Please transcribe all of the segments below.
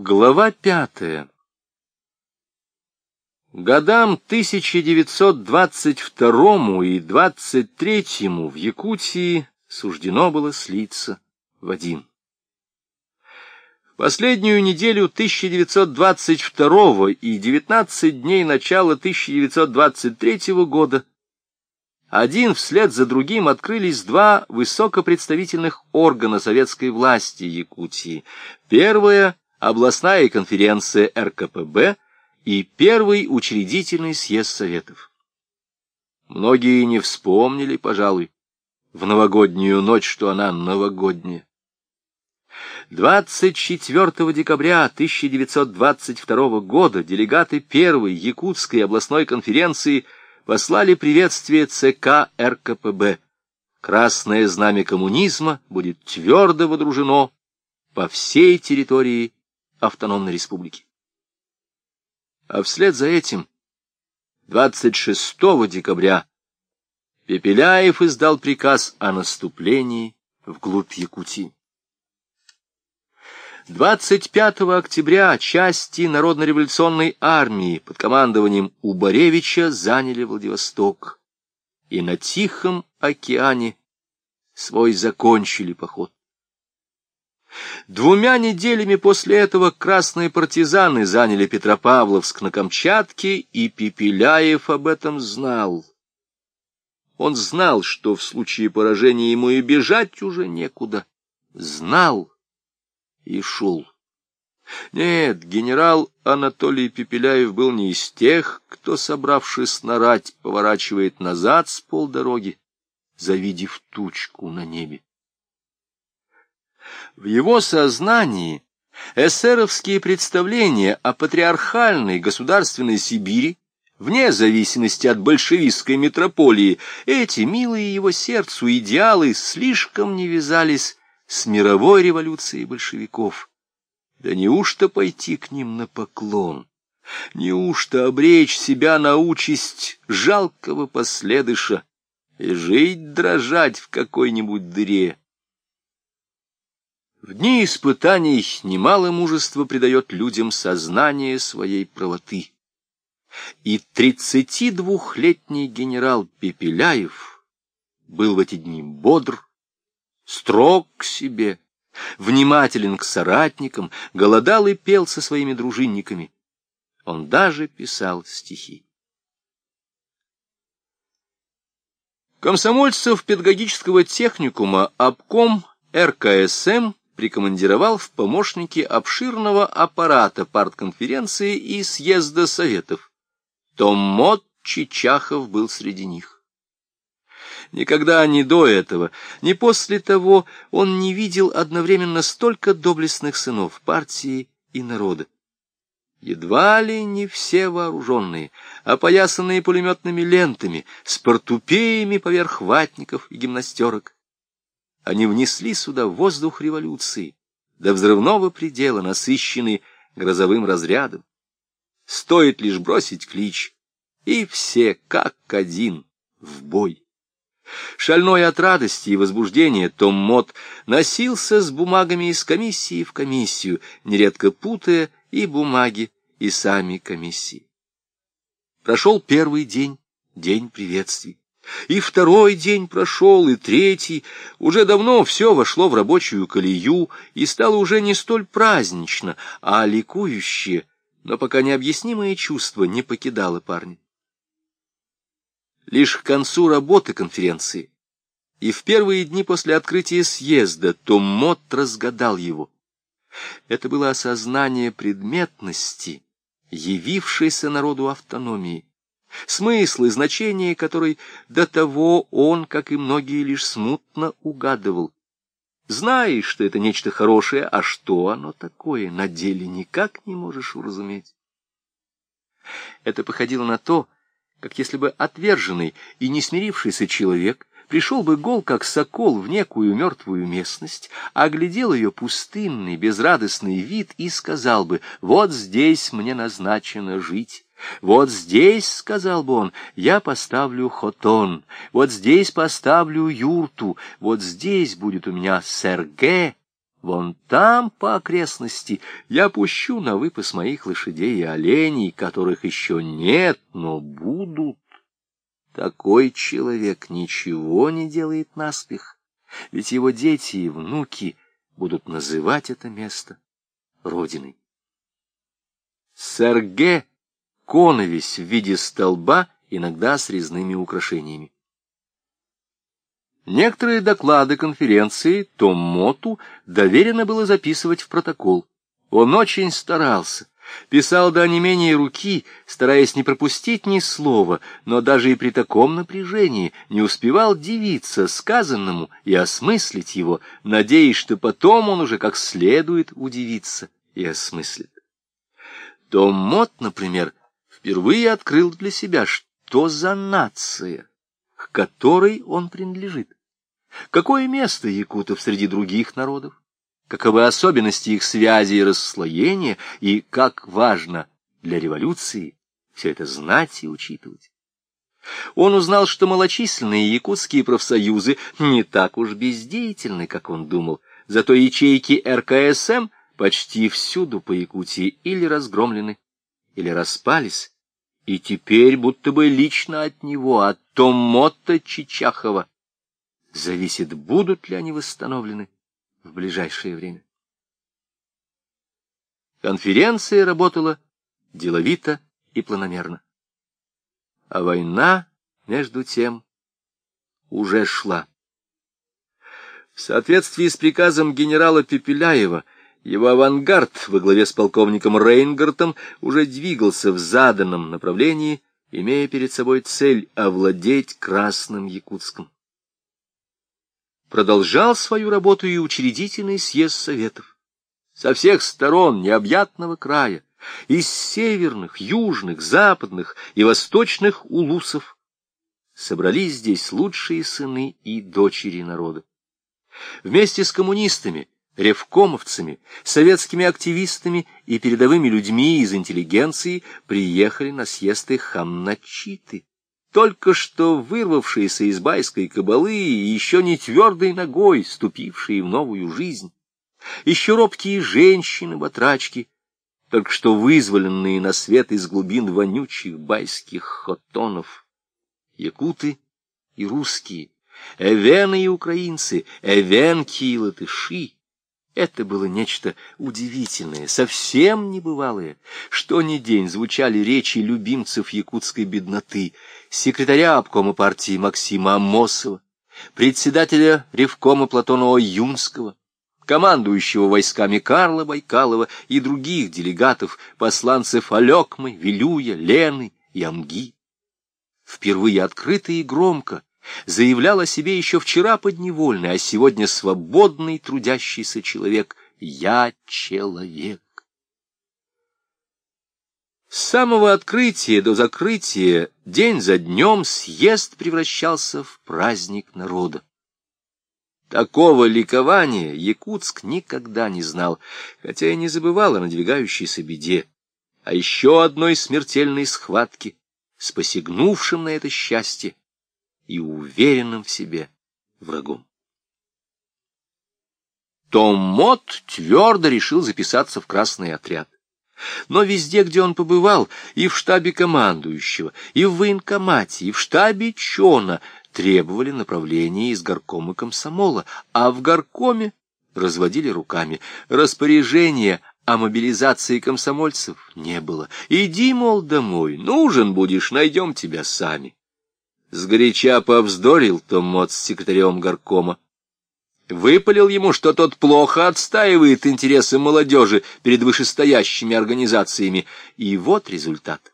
Глава пятая Годам 1922 и 23 в Якутии суждено было слиться в один. В последнюю неделю 1922 и 19 дней начала 1923 года один вслед за другим открылись два высокопредставительных органа советской власти Якутии. Первое — областная конференция РКПБ и первый учредительный съезд Советов. Многие не вспомнили, пожалуй, в новогоднюю ночь, что она новогодняя. 24 декабря 1922 года делегаты первой Якутской областной конференции послали приветствие ЦК РКПБ. Красное знамя коммунизма будет твердо водружено по всей территории автономной республики. А вслед за этим, 26 декабря, Пепеляев издал приказ о наступлении вглубь Якутии. 25 октября части Народно-революционной армии под командованием Убаревича заняли Владивосток и на Тихом океане свой закончили поход. Двумя неделями после этого красные партизаны заняли Петропавловск на Камчатке, и Пепеляев об этом знал. Он знал, что в случае поражения ему и бежать уже некуда. Знал и шел. Нет, генерал Анатолий Пепеляев был не из тех, кто, собравшись нарать, поворачивает назад с полдороги, завидев тучку на небе. В его сознании эсеровские представления о патриархальной государственной Сибири, вне зависимости от большевистской метрополии, эти милые его сердцу идеалы слишком не вязались с мировой революцией большевиков. Да неужто пойти к ним на поклон? Неужто обречь себя на участь жалкого последыша и жить дрожать в какой-нибудь дыре? В дни испытаний немало мужества придает людям сознание своей правоты. И тридцати двухлетний генерал Пепеляев был в эти дни бодр, строг к себе, внимателен к соратникам, голодал и пел со своими дружинниками. Он даже писал стихи. Комсомольцев педагогического техникума обком РКСМ прикомандировал в помощники обширного аппарата партконференции и съезда советов. Том Мот Чичахов был среди них. Никогда ни до этого, ни после того он не видел одновременно столько доблестных сынов партии и народа. Едва ли не все вооруженные, опоясанные пулеметными лентами, с портупеями поверх ватников и гимнастерок, они внесли сюда воздух революции, до взрывного предела, насыщенный грозовым разрядом. Стоит лишь бросить клич, и все, как один, в бой. Шальной от радости и возбуждения Том Мот носился с бумагами из комиссии в комиссию, нередко путая и бумаги, и сами комиссии. Прошел первый день, день приветствий. И второй день прошел, и третий. Уже давно все вошло в рабочую колею и стало уже не столь празднично, а ликующее, но пока необъяснимое чувство не покидало парня. Лишь к концу работы конференции и в первые дни после открытия съезда Том разгадал его. Это было осознание предметности, явившейся народу автономии смысл и значение которой до того он, как и многие, лишь смутно угадывал. Знаешь, что это нечто хорошее, а что оно такое, на деле никак не можешь уразуметь. Это походило на то, как если бы отверженный и не смирившийся человек пришел бы гол, как сокол, в некую мертвую местность, оглядел ее пустынный, безрадостный вид и сказал бы, «Вот здесь мне назначено жить». Вот здесь, — сказал бы он, — я поставлю хотон, вот здесь поставлю юрту, вот здесь будет у меня серге, Вон там, по окрестности, я пущу на выпас моих лошадей и оленей, которых еще нет, но будут. Такой человек ничего не делает наспех, ведь его дети и внуки будут называть это место родиной. Серге — коновесь в виде столба, иногда с резными украшениями. Некоторые доклады конференции Том Моту доверено было записывать в протокол. Он очень старался, писал до онемения руки, стараясь не пропустить ни слова, но даже и при таком напряжении не успевал дивиться сказанному и осмыслить его, надеясь, что потом он уже как следует удивиться и осмыслит. Том Мот, например, впервые открыл для себя, что за нация, к которой он принадлежит. Какое место якутов среди других народов? Каковы особенности их связи и расслоения, и как важно для революции все это знать и учитывать? Он узнал, что малочисленные якутские профсоюзы не так уж бездеятельны, как он думал, зато ячейки РКСМ почти всюду по Якутии или разгромлены, или распались, и теперь будто бы лично от него, от Томота Чичахова, зависит, будут ли они восстановлены в ближайшее время. Конференция работала деловито и планомерно. А война, между тем, уже шла. В соответствии с приказом генерала Пепеляева, его авангард во главе с полковником Рейнгартом уже двигался в заданном направлении, имея перед собой цель овладеть Красным Якутском продолжал свою работу и учредительный съезд Советов. Со всех сторон необъятного края, из северных, южных, западных и восточных улусов, собрались здесь лучшие сыны и дочери народа. Вместе с коммунистами, ревкомовцами, советскими активистами и передовыми людьми из интеллигенции приехали на съезд и хамначиты только что вырвавшиеся из байской кабалы и еще не твердой ногой, ступившие в новую жизнь, еще робкие женщины-батрачки, только что вызволенные на свет из глубин вонючих байских хотонов, якуты и русские, эвены и украинцы, эвенки и латыши, это было нечто удивительное, совсем небывалое. Что ни день звучали речи любимцев якутской бедноты, секретаря обкома партии Максима Амосова, председателя ревкома Платонова Юнского, командующего войсками Карла Байкалова и других делегатов, посланцев Алекмы, Вилюя, Лены и Амги. Впервые открыто и громко заявлял о себе еще вчера подневольный, а сегодня свободный трудящийся человек. Я человек. С самого открытия до закрытия, день за днем, съезд превращался в праздник народа. Такого ликования Якутск никогда не знал, хотя и не забывал о надвигающейся беде, а еще одной смертельной схватке с посягнувшим на это счастье и уверенным в себе врагом. Том Мот твердо решил записаться в красный отряд. Но везде, где он побывал, и в штабе командующего, и в военкомате, и в штабе Чона, требовали направления из горкома комсомола, а в горкоме разводили руками. Распоряжения о мобилизации комсомольцев не было. Иди, мол, домой, нужен будешь, найдем тебя сами. Сгоряча повздорил Том Мот с секретарем горкома. Выпалил ему, что тот плохо отстаивает интересы молодежи перед вышестоящими организациями. И вот результат.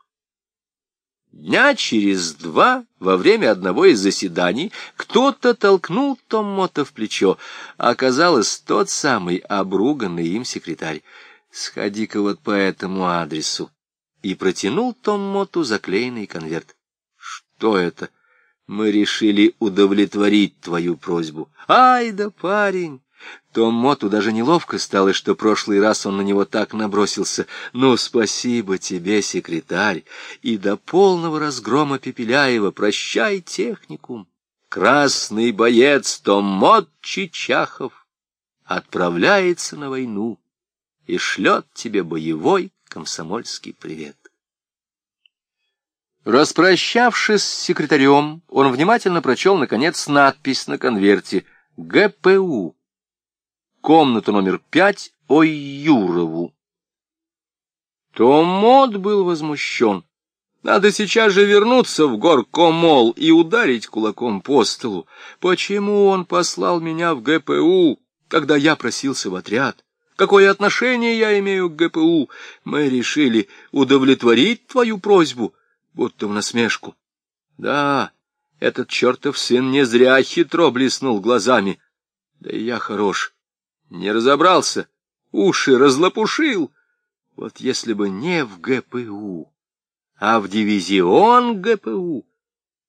Дня через два, во время одного из заседаний, кто-то толкнул Том Мота в плечо. Оказалось, тот самый обруганный им секретарь. «Сходи-ка вот по этому адресу». И протянул Том Моту заклеенный конверт. «Что это?» Мы решили удовлетворить твою просьбу. Ай да парень! Том Моту даже неловко стало, что прошлый раз он на него так набросился. Ну, спасибо тебе, секретарь, и до полного разгрома Пепеляева прощай техникум. Красный боец Том Мот Чичахов отправляется на войну и шлет тебе боевой комсомольский привет. Распрощавшись с секретарем, он внимательно прочел, наконец, надпись на конверте «ГПУ». Комната номер пять Ой Юрову. Томот был возмущен. Надо сейчас же вернуться в горкомол и ударить кулаком по столу. Почему он послал меня в ГПУ, когда я просился в отряд? Какое отношение я имею к ГПУ? Мы решили удовлетворить твою просьбу, будто в насмешку. Да, этот чертов сын не зря хитро блеснул глазами. Да и я хорош. Не разобрался, уши разлопушил. Вот если бы не в ГПУ а в дивизион ГПУ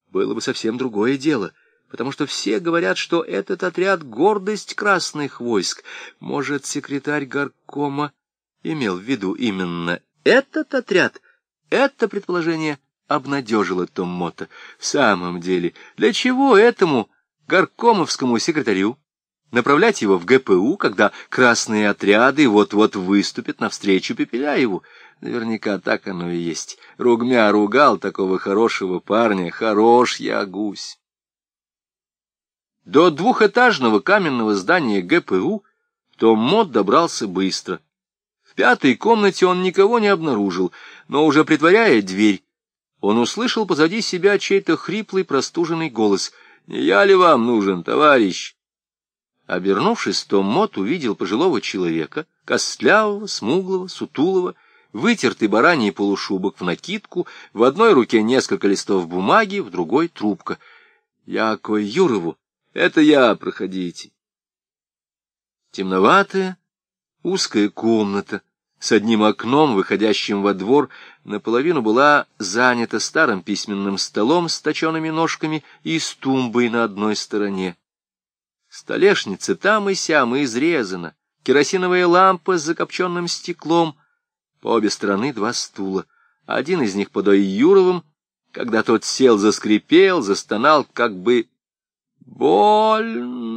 было бы совсем другое дело, потому что все говорят, что этот отряд — гордость красных войск. Может, секретарь горкома имел в виду именно этот отряд? Это предположение обнадежило Том Мота. В самом деле, для чего этому горкомовскому секретарю направлять его в ГПУ, когда красные отряды вот-вот выступят навстречу Пепеляеву? Наверняка так оно и есть. Ругмя ругал такого хорошего парня. Хорош я гусь. До двухэтажного каменного здания ГПУ Том Мот добрался быстро. В пятой комнате он никого не обнаружил, но уже притворяя дверь, он услышал позади себя чей-то хриплый простуженный голос. «Не я ли вам нужен, товарищ?» Обернувшись, Том Мот увидел пожилого человека, костлявого, смуглого, сутулого, вытертый бараний полушубок в накидку, в одной руке несколько листов бумаги, в другой — трубка. — Яко Юрову, это я, проходите. Темноватая, узкая комната с одним окном, выходящим во двор, наполовину была занята старым письменным столом с точеными ножками и с тумбой на одной стороне. Столешница там и сям изрезана, керосиновая лампа с закопченным стеклом — по обе стороны два стула. Один из них под Юровым, когда тот сел, заскрипел, застонал, как бы больно.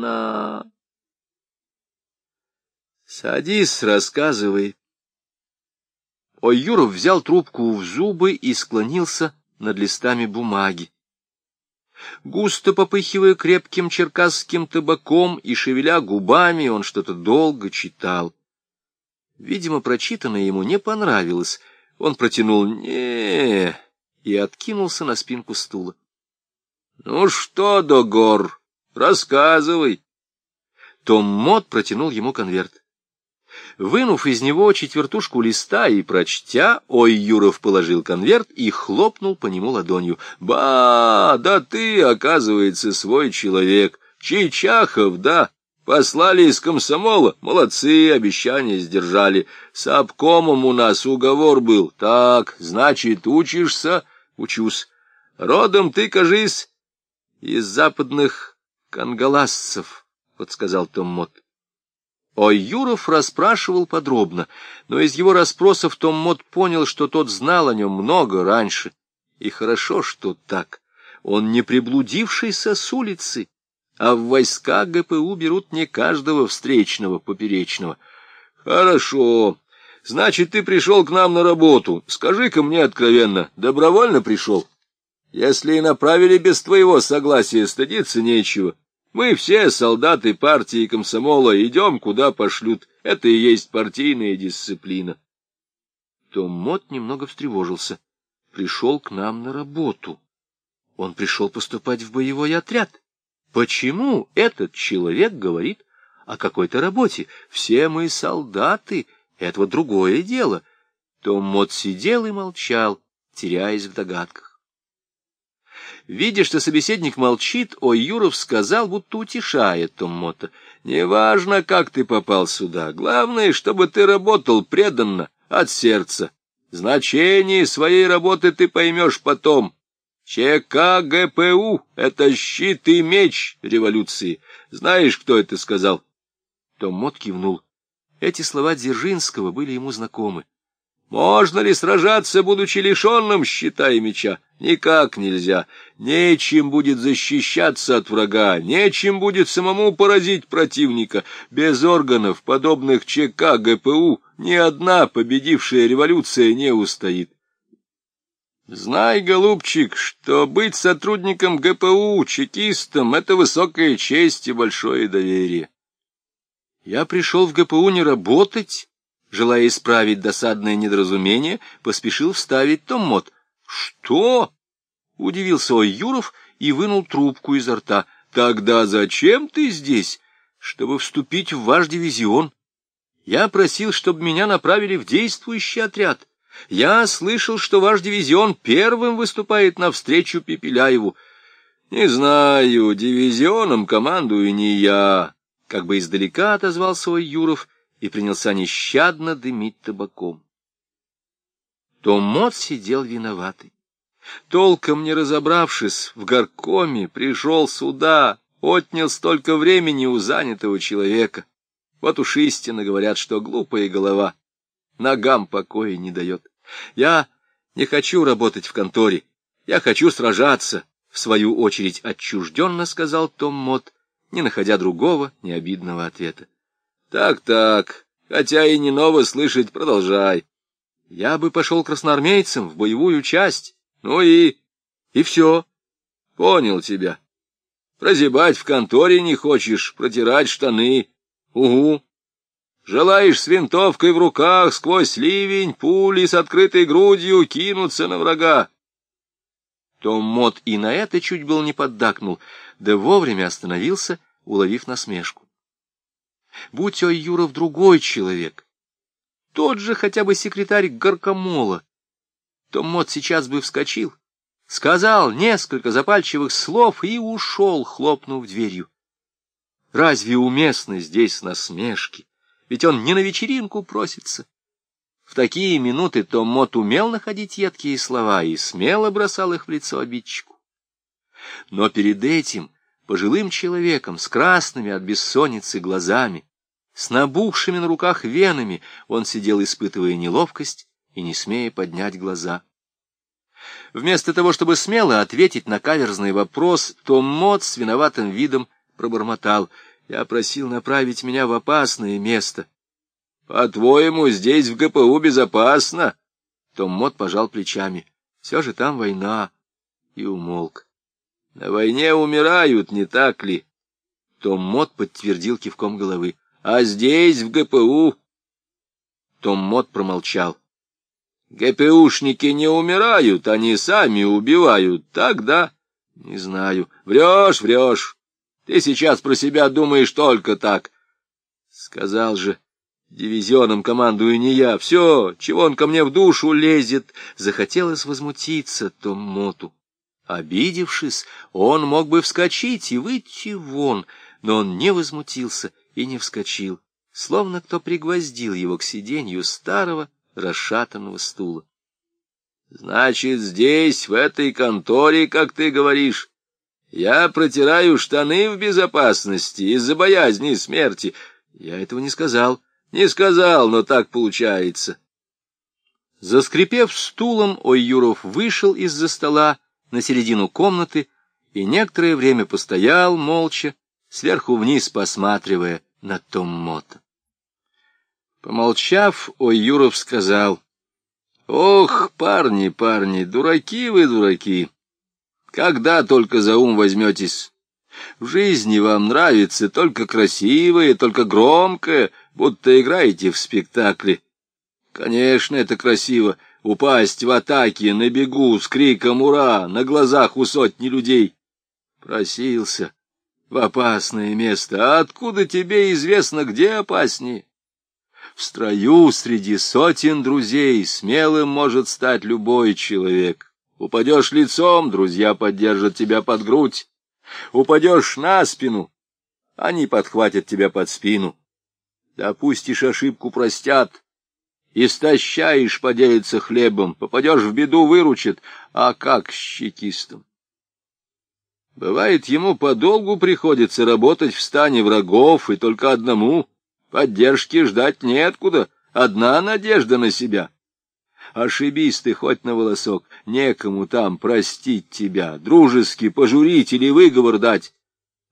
Садись, рассказывай. Юров взял трубку в зубы и склонился над листами бумаги. Густо попыхивая крепким черкасским табаком и шевеля губами, он что-то долго читал. Видимо, прочитанное ему не понравилось. Он протянул не и откинулся на спинку стула. — Ну что, Догор, рассказывай. Том Мот протянул ему конверт. Вынув из него четвертушку листа и прочтя, ой, Юров положил конверт и хлопнул по нему ладонью. «Ба, да ты, оказывается, свой человек. Чичахов, да? Послали из комсомола. Молодцы, обещание сдержали. С обкомом у нас уговор был. Так, значит, учишься? Учусь. Родом ты, кажись, из западных конголасцев, — подсказал Том Мот. Ой, Юров расспрашивал подробно, но из его расспросов Том Мот понял, что тот знал о нем много раньше. И хорошо, что так. Он не приблудившийся с улицы а в войска ГПУ берут не каждого встречного поперечного. Хорошо. Значит, ты пришел к нам на работу. Скажи-ка мне откровенно, добровольно пришел? Если и направили без твоего согласия, стыдиться нечего. Мы все солдаты партии комсомола, идем, куда пошлют. Это и есть партийная дисциплина. Том Мот немного встревожился. Пришел к нам на работу. Он пришел поступать в боевой отряд. Почему этот человек говорит о какой-то работе? Все мы солдаты, это вот другое дело. Том Мот сидел и молчал, теряясь в догадках. Видя, что собеседник молчит, Юров сказал, будто утешает Том Мота. «Неважно, как ты попал сюда. Главное, чтобы ты работал преданно, от сердца. Значение своей работы ты поймешь потом, ЧК ГПУ — это щит и меч революции. Знаешь, кто это сказал? Том Мот кивнул. Эти слова Дзержинского были ему знакомы. Можно ли сражаться, будучи лишенным щита и меча? Никак нельзя. Нечем будет защищаться от врага, нечем будет самому поразить противника. Без органов, подобных ЧК, ГПУ, ни одна победившая революция не устоит. Знай, голубчик, что быть сотрудником ГПУ, чекистом — это высокая честь и большое доверие. Я пришел в ГПУ не работать, желая исправить досадное недоразумение, поспешил вставить том мод. Что? — удивился Юров и вынул трубку изо рта. Тогда зачем ты здесь? Чтобы вступить в ваш дивизион. Я просил, чтобы меня направили в действующий отряд. Я слышал, что ваш дивизион первым выступает навстречу Пепеляеву. Не знаю, дивизионом командую не я. Как бы издалека отозвался Юров и принялся нещадно дымить табаком. Том Мот сидел виноватый. Толком не разобравшись в горкоме, пришел сюда, отнял столько времени у занятого человека. Вот уж истинно говорят, что глупая голова ногам покоя не дает. Я не хочу работать в конторе, я хочу сражаться, в свою очередь отчужденно сказал Том Мот, не находя другого необидного ответа. Так-так, хотя и не ново слышать, продолжай. Я бы пошел красноармейцем в боевую часть, ну и... и все. Понял тебя. Прозябать в конторе не хочешь, протирать штаны. Угу. Желаешь с винтовкой в руках сквозь ливень, пули с открытой грудью кинуться на врага. Том Мот и на это чуть было не поддакнул, да вовремя остановился, уловив насмешку. Будь Ой Юров другой человек, тот же хотя бы секретарь Горкомола, то Мот сейчас бы вскочил, сказал несколько запальчивых слов и ушел, хлопнув дверью. Разве уместны здесь насмешки? ведь он не на вечеринку просится. В такие минуты Том Мот умел находить едкие слова и смело бросал их в лицо обидчику. Но перед этим пожилым человеком с красными от бессонницы глазами, с набухшими на руках венами, он сидел, испытывая неловкость и не смея поднять глаза. Вместо того, чтобы смело ответить на каверзный вопрос, Том Мот с виноватым видом пробормотал — я просил направить меня в опасное место. — По-твоему, здесь в ГПУ безопасно? Том Мот пожал плечами. Все же там война. И умолк. — На войне умирают, не так ли? Том Мот подтвердил кивком головы. — А здесь, в ГПУ? Том Мот промолчал. — ГПУшники не умирают, они сами убивают, так, да? — Не знаю. — Врешь, врешь. Ты сейчас про себя думаешь только так. Сказал же, дивизионом командую не я. Все, чего он ко мне в душу лезет. Захотелось возмутиться Том Моту. Обидевшись, он мог бы вскочить и выйти вон, но он не возмутился и не вскочил, словно кто пригвоздил его к сиденью старого расшатанного стула. — Значит, здесь, в этой конторе, как ты говоришь, я протираю штаны в безопасности из-за боязни смерти. Я этого не сказал. Не сказал, но так получается. Заскрипев стулом, Ойюров вышел из-за стола на середину комнаты и некоторое время постоял молча, сверху вниз посматривая на Том Мота. Помолчав, Ойюров сказал, «Ох, парни, парни, дураки вы, дураки! Когда только за ум возьметесь. В жизни вам нравится только красивое, только громкое, будто играете в спектакле. Конечно, это красиво — упасть в атаке на бегу с криком «Ура!» на глазах у сотни людей. Просился в опасное место. А откуда тебе известно, где опаснее? В строю среди сотен друзей смелым может стать любой человек. Упадешь лицом, друзья поддержат тебя под грудь. Упадешь на спину, они подхватят тебя под спину. Допустишь ошибку, простят. Истощаешь, поделиться хлебом, попадешь в беду, выручат. А как с чекистом? Бывает, ему подолгу приходится работать в стане врагов, и только одному. Поддержки ждать неоткуда, одна надежда на себя — Ошибись ты хоть на волосок, некому там простить тебя, дружески пожурить или выговор дать.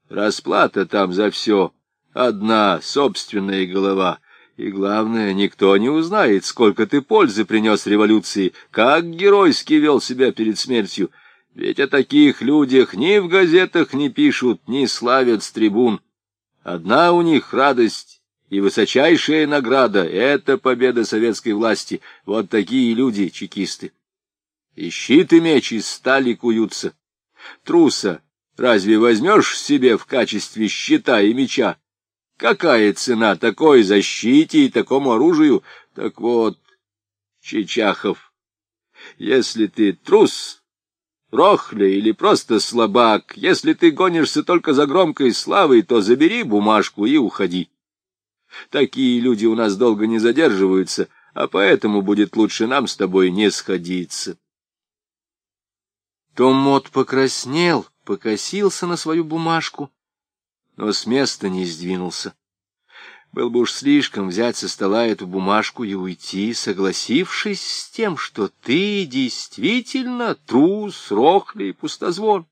Расплата там за все одна собственная голова. И главное, никто не узнает, сколько ты пользы принес революции, как геройски вел себя перед смертью. Ведь о таких людях ни в газетах не пишут, ни славят с трибун. Одна у них радость и высочайшая награда — это победа советской власти. Вот такие люди, чекисты. И щит и меч из стали куются. Труса разве возьмешь себе в качестве щита и меча? Какая цена такой защите и такому оружию? Так вот, Чичахов, если ты трус, рохля или просто слабак, если ты гонишься только за громкой славой, то забери бумажку и уходи. Такие люди у нас долго не задерживаются, а поэтому будет лучше нам с тобой не сходиться. Том Мот покраснел, покосился на свою бумажку, но с места не сдвинулся. Был бы уж слишком взять со стола эту бумажку и уйти, согласившись с тем, что ты действительно трус, рохли и пустозвон.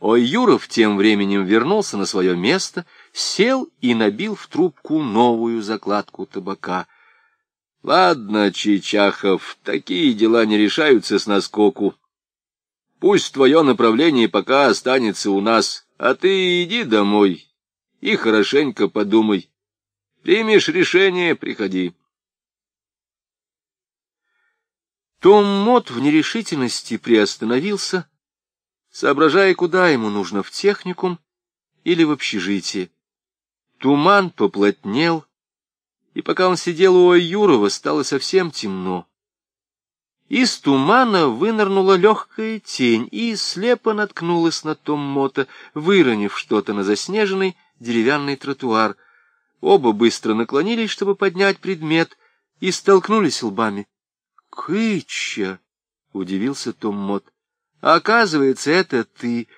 Ой, Юров тем временем вернулся на свое место, сел и набил в трубку новую закладку табака. — Ладно, Чичахов, такие дела не решаются с наскоку. Пусть твое направление пока останется у нас, а ты иди домой и хорошенько подумай. Примешь решение — приходи. Том Мот в нерешительности приостановился, соображая, куда ему нужно, в техникум или в общежитие. Туман поплотнел, и пока он сидел у Аюрова, стало совсем темно. Из тумана вынырнула легкая тень и слепо наткнулась на Том Мота, выронив что-то на заснеженный деревянный тротуар. Оба быстро наклонились, чтобы поднять предмет, и столкнулись лбами. «Кыча!» — удивился Том Мот. «Оказывается, это ты!»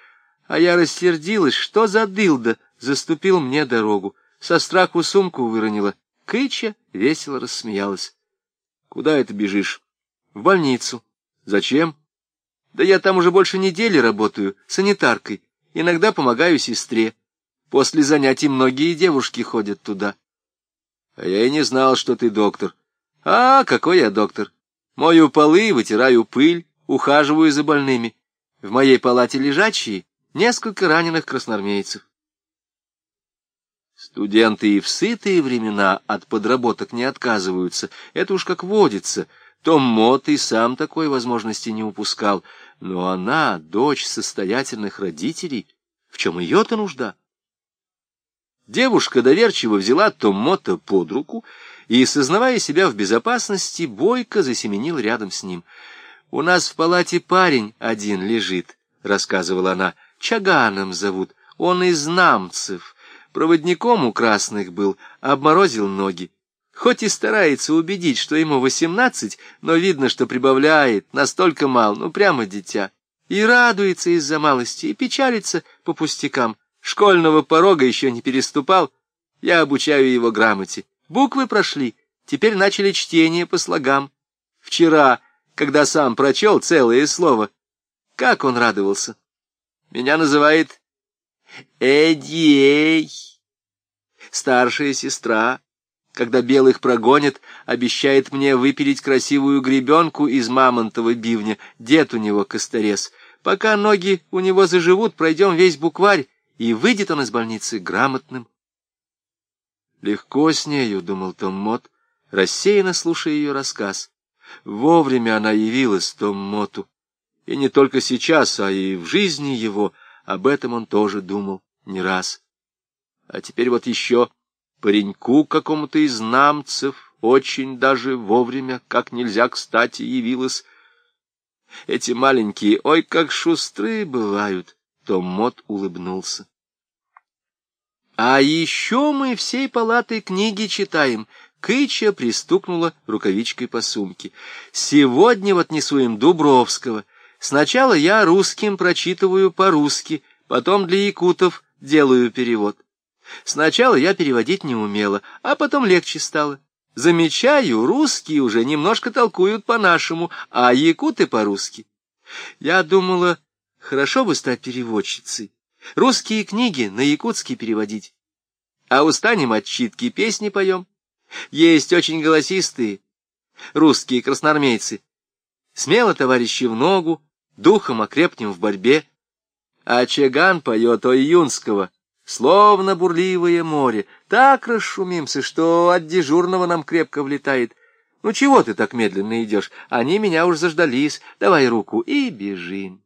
А я рассердилась, что за дылда заступил мне дорогу. Со страху сумку выронила. Кыча весело рассмеялась. «Куда это бежишь?» «В больницу». «Зачем?» «Да я там уже больше недели работаю, санитаркой. Иногда помогаю сестре. После занятий многие девушки ходят туда». «А я и не знал, что ты доктор». «А, какой я доктор! Мою полы, вытираю пыль, ухаживаю за больными. В моей палате лежачие, несколько раненых красноармейцев. Студенты и в сытые времена от подработок не отказываются. Это уж как водится. Том Мот и сам такой возможности не упускал. Но она, дочь состоятельных родителей, в чем ее-то нужда? Девушка доверчиво взяла Том Мота под руку и, сознавая себя в безопасности, бойко засеменил рядом с ним. «У нас в палате парень один лежит», — рассказывала она. «Чаганом зовут. Он из Намцев» проводником у красных был, обморозил ноги. Хоть и старается убедить, что ему восемнадцать, но видно, что прибавляет, настолько мал, ну прямо дитя. И радуется из-за малости, и печалится по пустякам. Школьного порога еще не переступал. Я обучаю его грамоте. Буквы прошли, теперь начали чтение по слогам. Вчера, когда сам прочел целое слово, как он радовался. Меня называет Эдией. Старшая сестра, когда белых прогонят, обещает мне выпилить красивую гребенку из мамонтового бивня. Дед у него косторез. Пока ноги у него заживут, пройдем весь букварь, и выйдет он из больницы грамотным. Легко с нею, — думал Том Мот, рассеянно слушая ее рассказ. Вовремя она явилась Том Моту. И не только сейчас, а и в жизни его — об этом он тоже думал не раз. А теперь вот еще пареньку какому-то из намцев очень даже вовремя, как нельзя кстати, явилась. Эти маленькие, ой, как шустрые бывают. Том Мот улыбнулся. А еще мы всей палатой книги читаем. Кыча пристукнула рукавичкой по сумке. Сегодня вот несу им Дубровского — Сначала я русским прочитываю по-русски, потом для якутов делаю перевод. Сначала я переводить не умела, а потом легче стало. Замечаю, русские уже немножко толкуют по-нашему, а якуты по-русски. Я думала, хорошо бы стать переводчицей, русские книги на якутский переводить. А устанем от читки, песни поем. Есть очень голосистые русские красноармейцы. Смело, товарищи, в ногу, духом окрепнем в борьбе. А Чаган поет о Юнского, словно бурливое море. Так расшумимся, что от дежурного нам крепко влетает. Ну чего ты так медленно идешь? Они меня уж заждались. Давай руку и бежим.